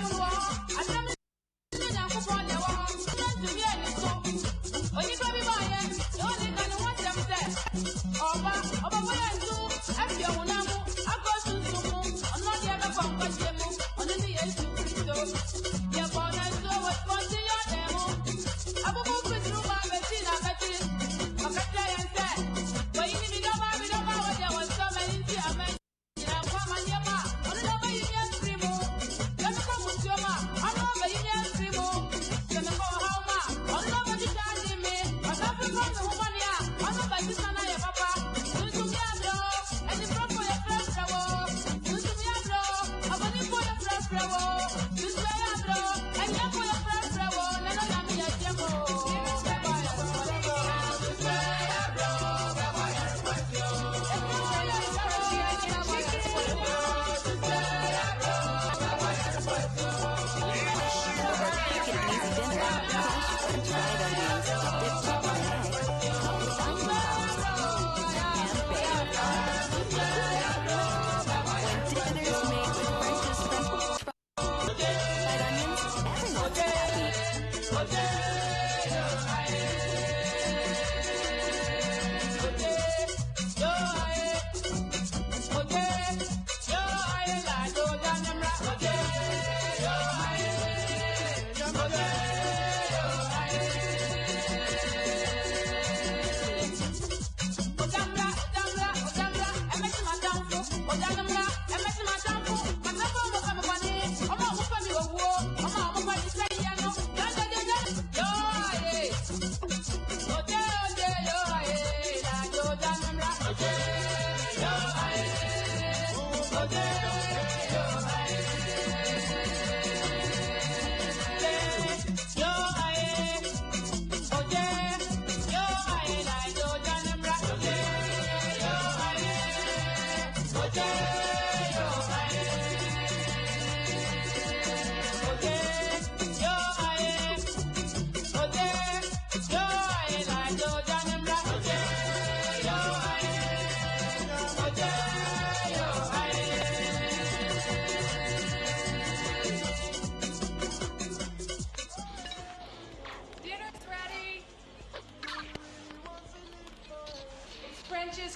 Babylon.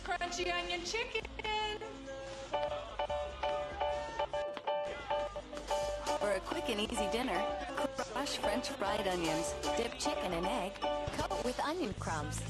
Crunchy Onion Chicken. For a quick and easy dinner, crush French fried onions, dip chicken in egg, coat with onion crumbs.